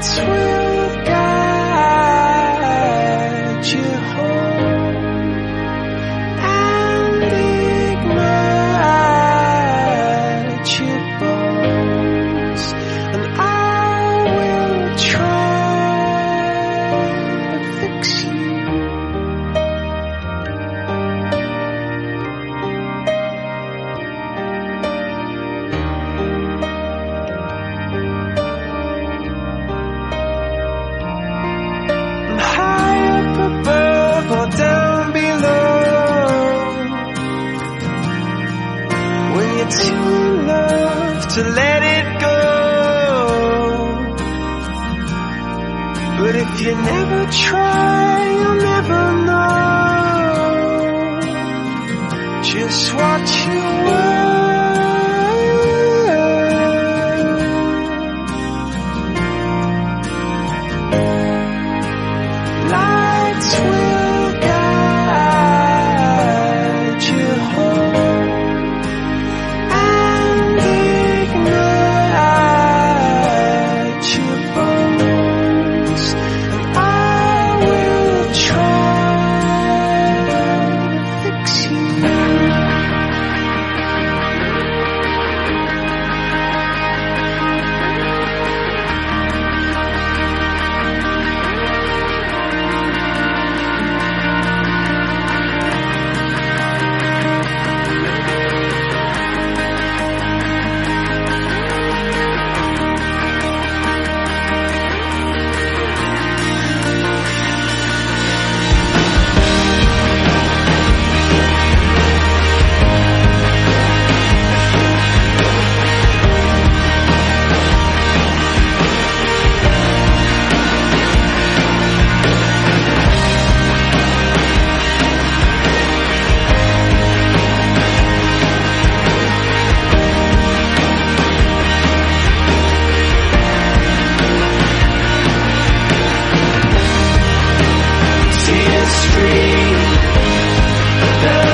催 to let it go. But if you never try, you'll never know just what you were. Tears